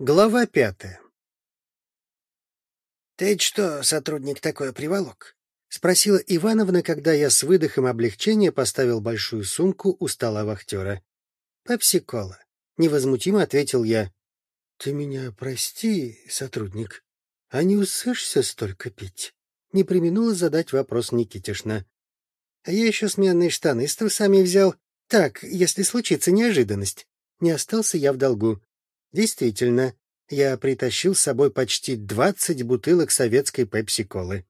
Глава пятая. «Ты что, сотрудник такой приволок?» — спросила Ивановна, когда я с выдохом облегчения поставил большую сумку у стола вахтера. «Пепси-кола», — невозмутимо ответил я. «Ты меня прости, сотрудник, а не усышься столько пить?» — не применула задать вопрос Никитишна. «А я еще сменные штаны с трусами взял. Так, если случится неожиданность. Не остался я в долгу. Действительно, я притащил с собой почти двадцать бутылок советской пепси-колы.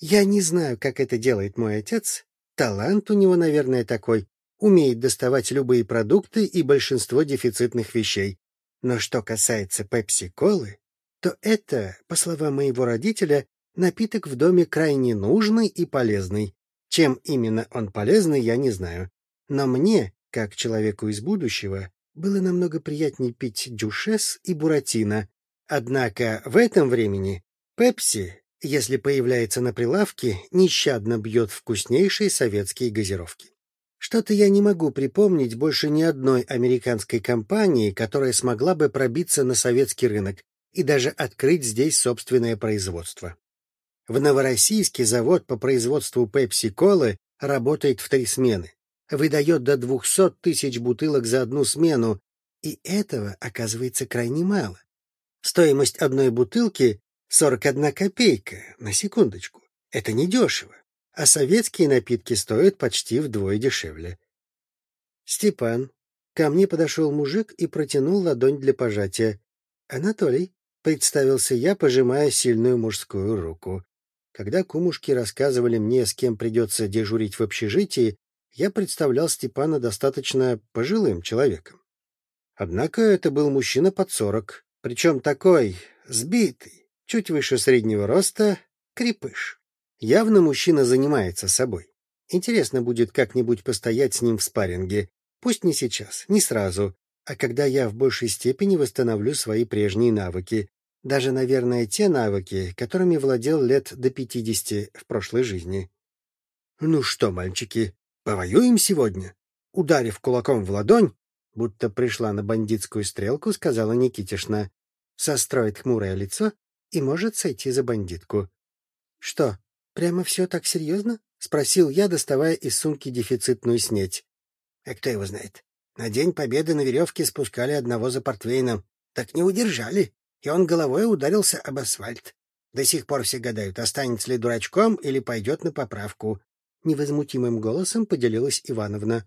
Я не знаю, как это делает мой отец. Талант у него, наверное, такой. Умеет доставать любые продукты и большинство дефицитных вещей. Но что касается пепси-колы, то это, по словам моего родителя, напиток в доме крайне нужный и полезный. Чем именно он полезный, я не знаю. Но мне, как человеку из будущего, было намного приятнее пить дюшес и буратино. Однако в этом времени пепси, если появляется на прилавке, нещадно бьет вкуснейшие советские газировки. Что-то я не могу припомнить больше ни одной американской компании, которая смогла бы пробиться на советский рынок и даже открыть здесь собственное производство. В Новороссийске завод по производству пепси-колы работает в три смены выдает до двухсот тысяч бутылок за одну смену, и этого оказывается крайне мало. Стоимость одной бутылки — 41 копейка, на секундочку. Это недешево, а советские напитки стоят почти вдвое дешевле. Степан. Ко мне подошел мужик и протянул ладонь для пожатия. Анатолий. Представился я, пожимая сильную мужскую руку. Когда кумушки рассказывали мне, с кем придется дежурить в общежитии, я представлял Степана достаточно пожилым человеком. Однако это был мужчина под сорок, причем такой, сбитый, чуть выше среднего роста, крепыш. Явно мужчина занимается собой. Интересно будет как-нибудь постоять с ним в спарринге. Пусть не сейчас, не сразу, а когда я в большей степени восстановлю свои прежние навыки. Даже, наверное, те навыки, которыми владел лет до пятидесяти в прошлой жизни. — Ну что, мальчики, Повоюем сегодня? Ударив кулаком в ладонь, будто пришла на бандитскую стрелку, сказала Никитишна. Состроит хмурое лицо и может сойти за бандитку. — Что, прямо все так серьезно? — спросил я, доставая из сумки дефицитную снеть. — А кто его знает? На День Победы на веревке спускали одного за портвейном. Так не удержали, и он головой ударился об асфальт. До сих пор все гадают, останется ли дурачком или пойдет на поправку невозмутимым голосом поделилась Ивановна.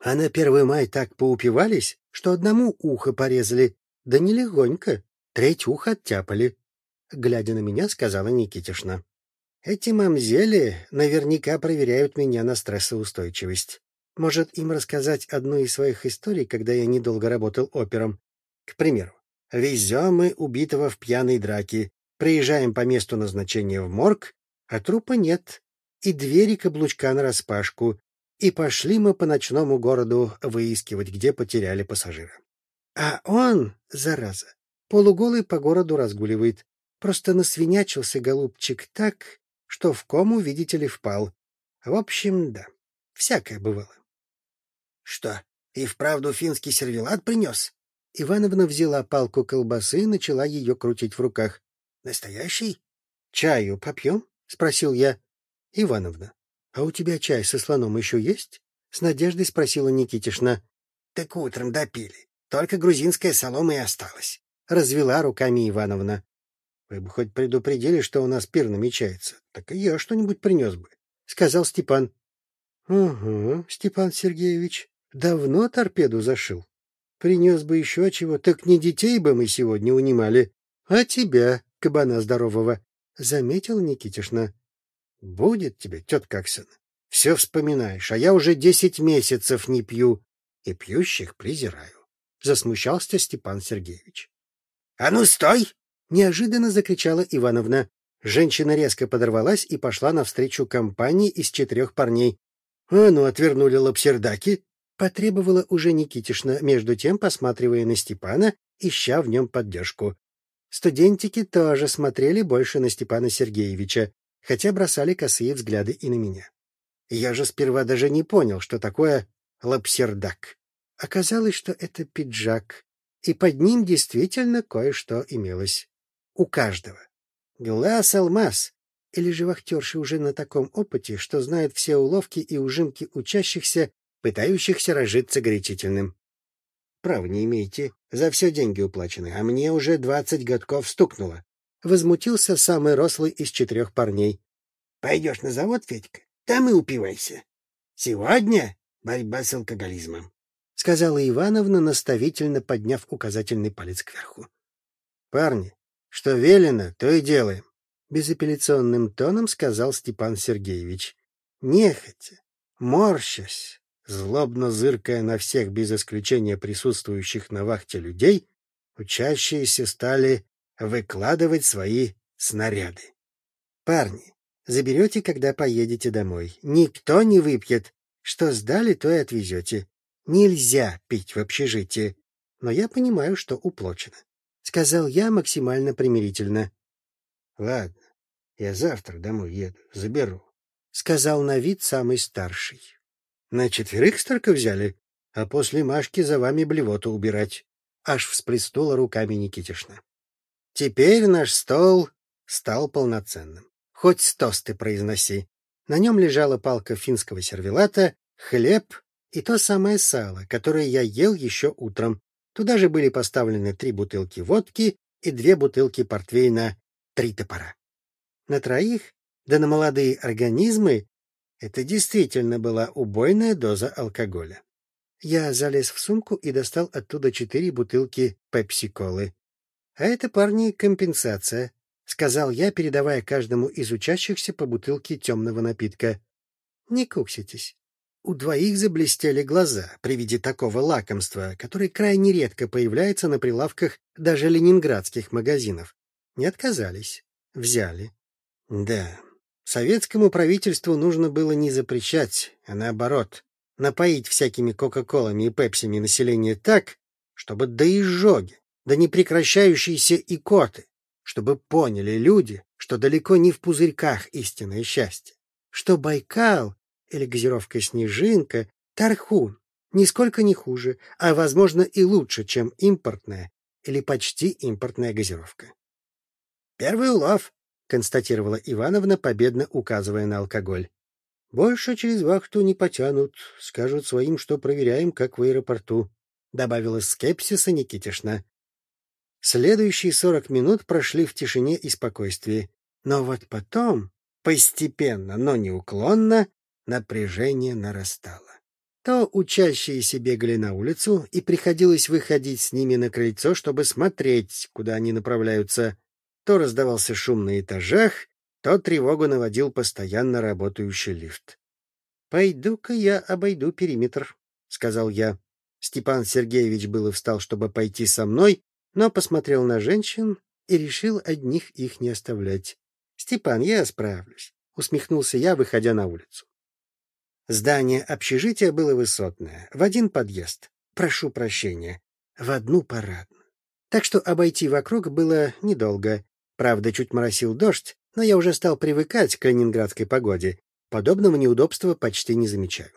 А на первый май так поупивались, что одному ухо порезали, да не легонько, треть уха оттяпали. Глядя на меня, сказала Никитишна. Эти мамзели наверняка проверяют меня на стрессоустойчивость. Может, им рассказать одну из своих историй, когда я недолго работал опером? К примеру, везем мы убитого в пьяной драке, приезжаем по месту назначения в морг, а трупа нет, и двери каблучка нараспашку, и пошли мы по ночному городу выискивать, где потеряли пассажира. А он, зараза, полуголый по городу разгуливает. Просто насвинячился голубчик так, что в кому, видите ли, впал. В общем, да, всякое бывало. — Что, и вправду финский сервелат принес? Ивановна взяла палку колбасы и начала ее крутить в руках. — Настоящий? — Чаю попьем? — спросил я. — Ивановна, а у тебя чай со слоном еще есть? — с надеждой спросила Никитишна. — Так утром допили. Только грузинская солома и осталась. — развела руками Ивановна. — Вы бы хоть предупредили, что у нас пир намечается. Так и я что-нибудь принес бы, — сказал Степан. — Угу, Степан Сергеевич, давно торпеду зашил. Принес бы еще чего, так не детей бы мы сегодня унимали, а тебя, кабана здорового, — заметил Никитишна. — Будет тебе, тетка Оксана. Все вспоминаешь, а я уже десять месяцев не пью и пьющих презираю. Засмущался Степан Сергеевич. — А ну, стой! — неожиданно закричала Ивановна. Женщина резко подорвалась и пошла навстречу компании из четырех парней. — А ну, отвернули лапсердаки! — потребовала уже Никитишна, между тем посматривая на Степана, ища в нем поддержку. Студентики тоже смотрели больше на Степана Сергеевича хотя бросали косые взгляды и на меня. Я же сперва даже не понял, что такое лапсердак. Оказалось, что это пиджак. и под ним действительно кое-что имелось. У каждого. Глаз-алмаз. Или же вахтерши уже на таком опыте, что знают все уловки и ужимки учащихся, пытающихся разжиться горячительным. Прав не имеете. За все деньги уплачены, а мне уже двадцать годков стукнуло. Возмутился самый рослый из четырех парней. — Пойдешь на завод, Федька? Там и упивайся. Сегодня борьба с алкоголизмом, — сказала Ивановна, наставительно подняв указательный палец кверху. — Парни, что велено, то и делаем, — безапелляционным тоном сказал Степан Сергеевич. Нехотя, морщась, злобно зыркая на всех без исключения присутствующих на вахте людей, учащиеся стали выкладывать свои снаряды. Парни, заберете, когда поедете домой. Никто не выпьет. Что сдали, то и отвезете. Нельзя пить в общежитии. Но я понимаю, что уплочено. Сказал я максимально примирительно. Ладно, я завтра домой еду, заберу. Сказал на вид самый старший. На четверых столько взяли, а после Машки за вами блевоту убирать. Аж всплеснула руками Никитишна. Теперь наш стол стал полноценным. Хоть тосты произноси. На нем лежала палка финского сервелата, хлеб и то самое сало, которое я ел еще утром. Туда же были поставлены три бутылки водки и две бутылки портвейна «Три топора». На троих, да на молодые организмы, это действительно была убойная доза алкоголя. Я залез в сумку и достал оттуда четыре бутылки пепси-колы. А это, парни, компенсация, — сказал я, передавая каждому из учащихся по бутылке темного напитка. — Не кукситесь. У двоих заблестели глаза при виде такого лакомства, которое крайне редко появляется на прилавках даже ленинградских магазинов. Не отказались. Взяли. Да, советскому правительству нужно было не запрещать, а наоборот, напоить всякими кока-колами и пепсями население так, чтобы до изжоги да непрекращающиеся икоты, чтобы поняли люди, что далеко не в пузырьках истинное счастье, что Байкал или газировка Снежинка, Тархун, нисколько не хуже, а, возможно, и лучше, чем импортная или почти импортная газировка. «Первый улов», — констатировала Ивановна, победно указывая на алкоголь. «Больше через вахту не потянут, скажут своим, что проверяем, как в аэропорту», — добавила скепсиса Никитишна. Следующие сорок минут прошли в тишине и спокойствии. Но вот потом, постепенно, но неуклонно, напряжение нарастало. То учащиеся бегали на улицу, и приходилось выходить с ними на крыльцо, чтобы смотреть, куда они направляются. То раздавался шум на этажах, то тревогу наводил постоянно работающий лифт. — Пойду-ка я обойду периметр, — сказал я. Степан Сергеевич было встал, чтобы пойти со мной, но посмотрел на женщин и решил одних их не оставлять. — Степан, я справлюсь, — усмехнулся я, выходя на улицу. Здание общежития было высотное, в один подъезд. Прошу прощения, в одну парадную. Так что обойти вокруг было недолго. Правда, чуть моросил дождь, но я уже стал привыкать к ленинградской погоде. Подобного неудобства почти не замечаю.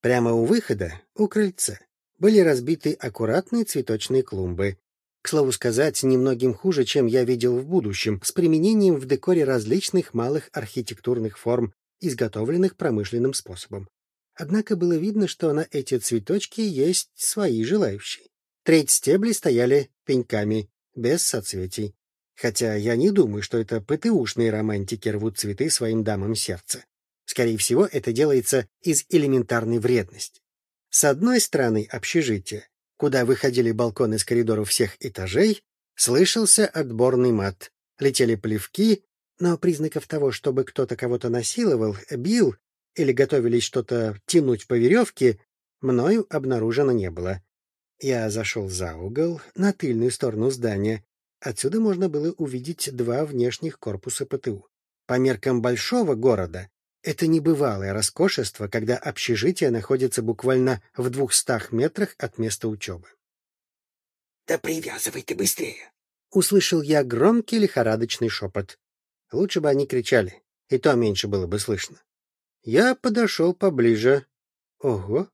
Прямо у выхода, у крыльца, были разбиты аккуратные цветочные клумбы. К слову сказать, немногим хуже, чем я видел в будущем, с применением в декоре различных малых архитектурных форм, изготовленных промышленным способом. Однако было видно, что на эти цветочки есть свои желающие. Треть стеблей стояли пеньками, без соцветий. Хотя я не думаю, что это ПТУшные романтики рвут цветы своим дамам сердца. Скорее всего, это делается из элементарной вредности. С одной стороны общежития куда выходили балконы с коридоров всех этажей, слышался отборный мат. Летели плевки, но признаков того, чтобы кто-то кого-то насиловал, бил или готовились что-то тянуть по веревке, мною обнаружено не было. Я зашел за угол, на тыльную сторону здания. Отсюда можно было увидеть два внешних корпуса ПТУ. По меркам большого города это небывалое роскошество, когда общежитие находится буквально в двухстах метрах от места учебы. — Да привязывай ты быстрее! — услышал я громкий лихорадочный шепот. Лучше бы они кричали, и то меньше было бы слышно. Я подошел поближе. Ого,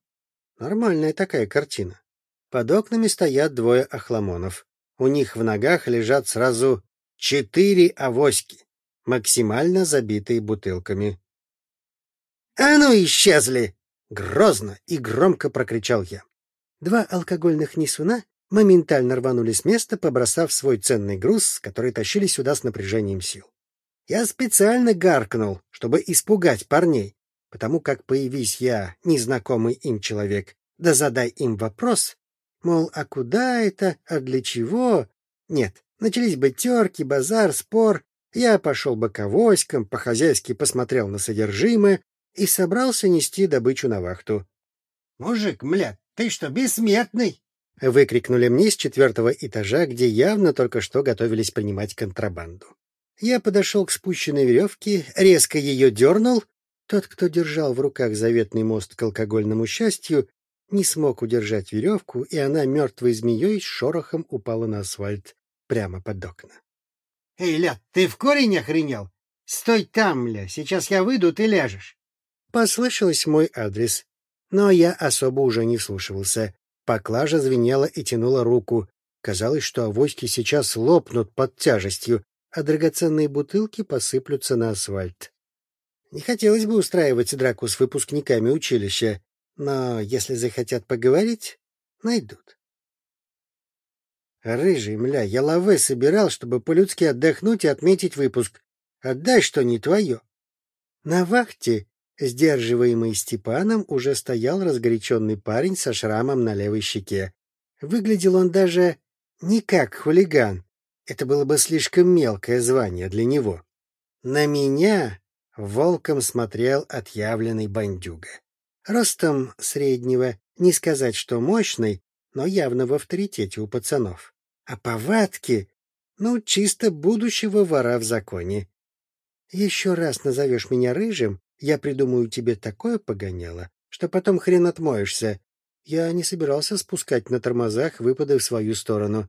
нормальная такая картина. Под окнами стоят двое охламонов. У них в ногах лежат сразу четыре авоськи, максимально забитые бутылками. — А ну, исчезли! — грозно и громко прокричал я. Два алкогольных несуна моментально рванули с места, побросав свой ценный груз, который тащили сюда с напряжением сил. Я специально гаркнул, чтобы испугать парней, потому как появись я, незнакомый им человек, да задай им вопрос, мол, а куда это, а для чего? Нет, начались бы терки, базар, спор, я пошел авоськам, по-хозяйски посмотрел на содержимое и собрался нести добычу на вахту. — Мужик, мля, ты что, бессмертный? — выкрикнули мне с четвертого этажа, где явно только что готовились принимать контрабанду. Я подошел к спущенной веревке, резко ее дернул. Тот, кто держал в руках заветный мост к алкогольному счастью, не смог удержать веревку, и она мертвой змеей с шорохом упала на асфальт прямо под окна. — Эй, ля, ты в корень охренел? Стой там, ля, сейчас я выйду, ты ляжешь. Послышалось мой адрес, но я особо уже не вслушивался. Поклажа звенела и тянула руку. Казалось, что авоськи сейчас лопнут под тяжестью, а драгоценные бутылки посыплются на асфальт. Не хотелось бы устраивать драку с выпускниками училища, но если захотят поговорить, найдут. Рыжий, мля, я лавы собирал, чтобы по-людски отдохнуть и отметить выпуск. Отдай, что не твое. На вахте Сдерживаемый Степаном уже стоял разгоряченный парень со шрамом на левой щеке. Выглядел он даже не как хулиган. Это было бы слишком мелкое звание для него. На меня волком смотрел отъявленный бандюга. Ростом среднего, не сказать, что мощный, но явно в авторитете у пацанов. А повадки, ну, чисто будущего вора в законе. Еще раз назовешь меня рыжим, я придумаю тебе такое погоняло, что потом хрен отмоешься. Я не собирался спускать на тормозах выпады в свою сторону.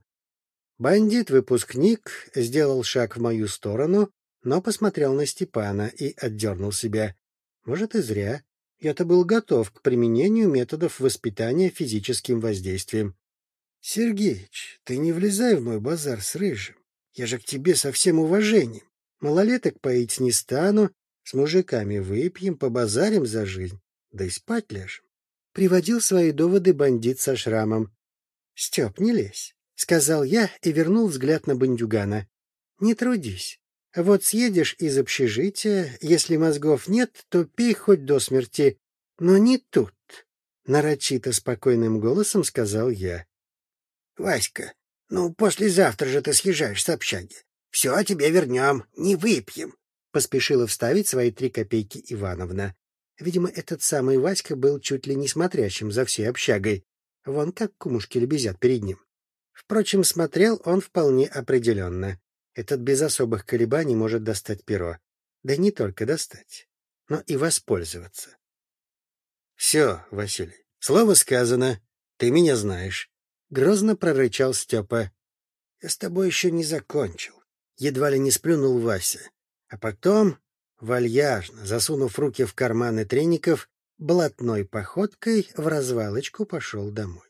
Бандит-выпускник сделал шаг в мою сторону, но посмотрел на Степана и отдернул себя. Может, и зря. Я-то был готов к применению методов воспитания физическим воздействием. — Сергеич, ты не влезай в мой базар с рыжим. Я же к тебе со всем уважением. Малолеток поить не стану, с мужиками выпьем, побазарим за жизнь, да и спать ляжем. Приводил свои доводы бандит со шрамом. — Степ, не лезь, — сказал я и вернул взгляд на бандюгана. — Не трудись. Вот съедешь из общежития, если мозгов нет, то пей хоть до смерти. Но не тут, — нарочито спокойным голосом сказал я. — Васька, ну послезавтра же ты съезжаешь с общаги. Все тебе вернем, не выпьем поспешила вставить свои три копейки Ивановна. Видимо, этот самый Васька был чуть ли не смотрящим за всей общагой. Вон как кумушки лебезят перед ним. Впрочем, смотрел он вполне определенно. Этот без особых колебаний может достать перо. Да не только достать, но и воспользоваться. — Все, Василий, слово сказано. Ты меня знаешь. Грозно прорычал Степа. — Я с тобой еще не закончил. Едва ли не сплюнул Вася. А потом, вальяжно засунув руки в карманы треников, блатной походкой в развалочку пошел домой.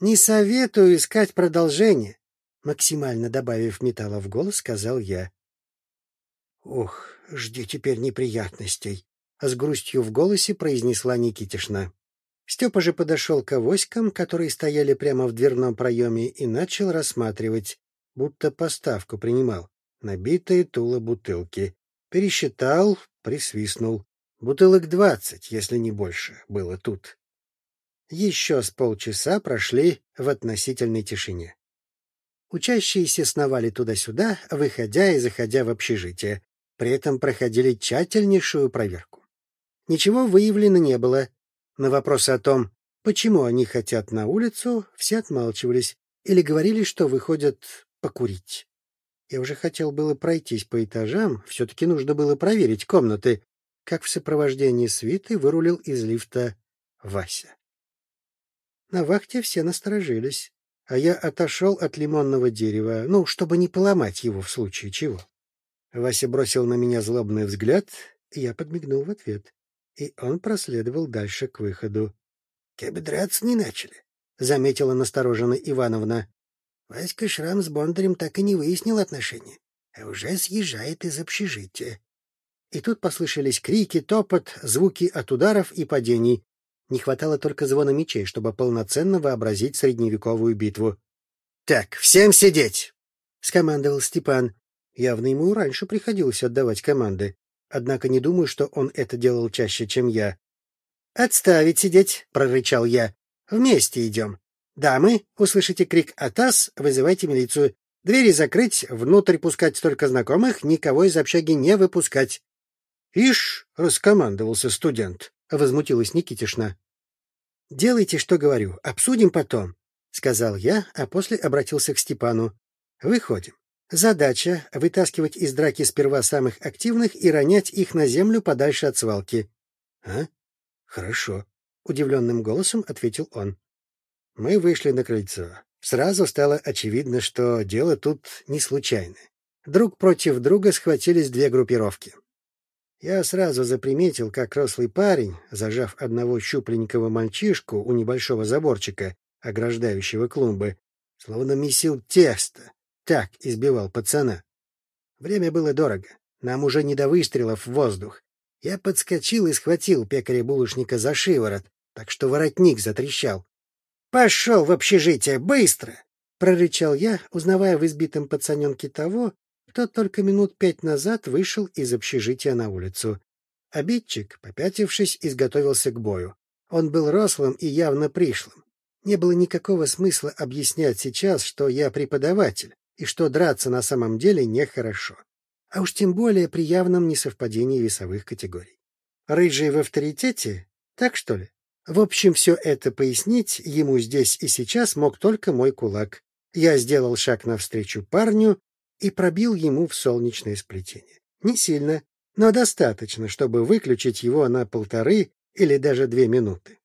«Не советую искать продолжение», — максимально добавив металла в голос, сказал я. «Ух, жди теперь неприятностей», — с грустью в голосе произнесла Никитишна. Степа же подошел к авоськам, которые стояли прямо в дверном проеме, и начал рассматривать, будто поставку принимал набитые туло бутылки. Пересчитал, присвистнул. Бутылок двадцать, если не больше, было тут. Еще с полчаса прошли в относительной тишине. Учащиеся сновали туда-сюда, выходя и заходя в общежитие. При этом проходили тщательнейшую проверку. Ничего выявлено не было. На вопросы о том, почему они хотят на улицу, все отмалчивались или говорили, что выходят покурить. Я уже хотел было пройтись по этажам, все-таки нужно было проверить комнаты, как в сопровождении свиты вырулил из лифта Вася. На вахте все насторожились, а я отошел от лимонного дерева, ну, чтобы не поломать его в случае чего. Вася бросил на меня злобный взгляд, и я подмигнул в ответ, и он проследовал дальше к выходу. — Как бы драться не начали, — заметила настороженно Ивановна. Васька Шрам с Бондарем так и не выяснил отношения, а уже съезжает из общежития. И тут послышались крики, топот, звуки от ударов и падений. Не хватало только звона мечей, чтобы полноценно вообразить средневековую битву. — Так, всем сидеть! — скомандовал Степан. Явно ему раньше приходилось отдавать команды. Однако не думаю, что он это делал чаще, чем я. — Отставить сидеть! — прорычал я. — Вместе идем. Дамы, услышите крик «Атас», вызывайте милицию. Двери закрыть, внутрь пускать только знакомых, никого из общаги не выпускать. — Ишь, — раскомандовался студент, — возмутилась Никитишна. — Делайте, что говорю, обсудим потом, — сказал я, а после обратился к Степану. — Выходим. Задача — вытаскивать из драки сперва самых активных и ронять их на землю подальше от свалки. — А? Хорошо, — удивленным голосом ответил он. Мы вышли на крыльцо. Сразу стало очевидно, что дело тут не случайное. Друг против друга схватились две группировки. Я сразу заприметил, как рослый парень, зажав одного щупленького мальчишку у небольшого заборчика, ограждающего клумбы, словно месил тесто, так избивал пацана. Время было дорого, нам уже не до выстрелов в воздух. Я подскочил и схватил пекаря-булочника за шиворот, так что воротник затрещал. «Пошел в общежитие, быстро!» — прорычал я, узнавая в избитом пацаненке того, кто только минут пять назад вышел из общежития на улицу. Обидчик, попятившись, изготовился к бою. Он был рослым и явно пришлым. Не было никакого смысла объяснять сейчас, что я преподаватель, и что драться на самом деле нехорошо. А уж тем более при явном несовпадении весовых категорий. Рыжий в авторитете? Так что ли? В общем, все это пояснить ему здесь и сейчас мог только мой кулак. Я сделал шаг навстречу парню и пробил ему в солнечное сплетение. Не сильно, но достаточно, чтобы выключить его на полторы или даже две минуты.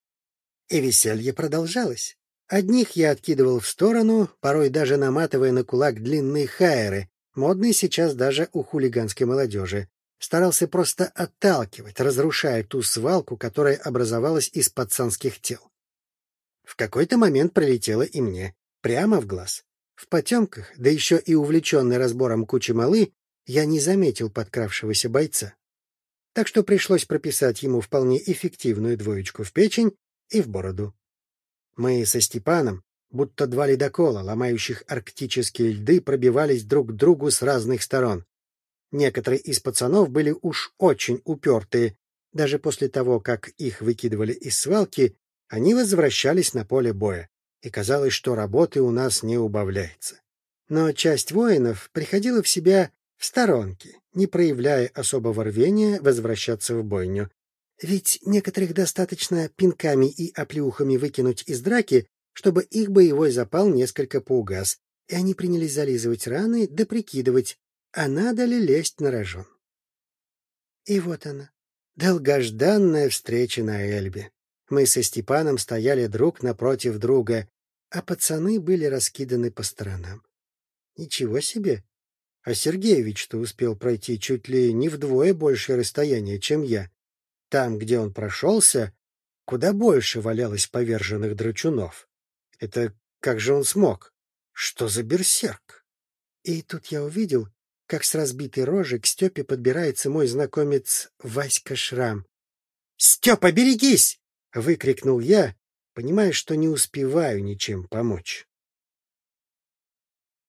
И веселье продолжалось. Одних я откидывал в сторону, порой даже наматывая на кулак длинные хайеры, модные сейчас даже у хулиганской молодежи. Старался просто отталкивать, разрушая ту свалку, которая образовалась из пацанских тел. В какой-то момент прилетело и мне, прямо в глаз. В потемках, да еще и увлеченный разбором кучи малы, я не заметил подкравшегося бойца. Так что пришлось прописать ему вполне эффективную двоечку в печень и в бороду. Мы со Степаном, будто два ледокола, ломающих арктические льды, пробивались друг к другу с разных сторон. Некоторые из пацанов были уж очень упертые. Даже после того, как их выкидывали из свалки, они возвращались на поле боя, и казалось, что работы у нас не убавляется. Но часть воинов приходила в себя в сторонке, не проявляя особого рвения возвращаться в бойню. Ведь некоторых достаточно пинками и оплеухами выкинуть из драки, чтобы их боевой запал несколько поугас, и они принялись зализывать раны да прикидывать, а надо ли лезть на рожон. И вот она, долгожданная встреча на Эльбе. Мы со Степаном стояли друг напротив друга, а пацаны были раскиданы по сторонам. Ничего себе! А Сергеевич-то успел пройти чуть ли не вдвое большее расстояние, чем я. Там, где он прошелся, куда больше валялось поверженных драчунов. Это как же он смог? Что за берсерк? И тут я увидел, как с разбитой рожей к Степе подбирается мой знакомец Васька Шрам. — Степа, берегись! — выкрикнул я, понимая, что не успеваю ничем помочь.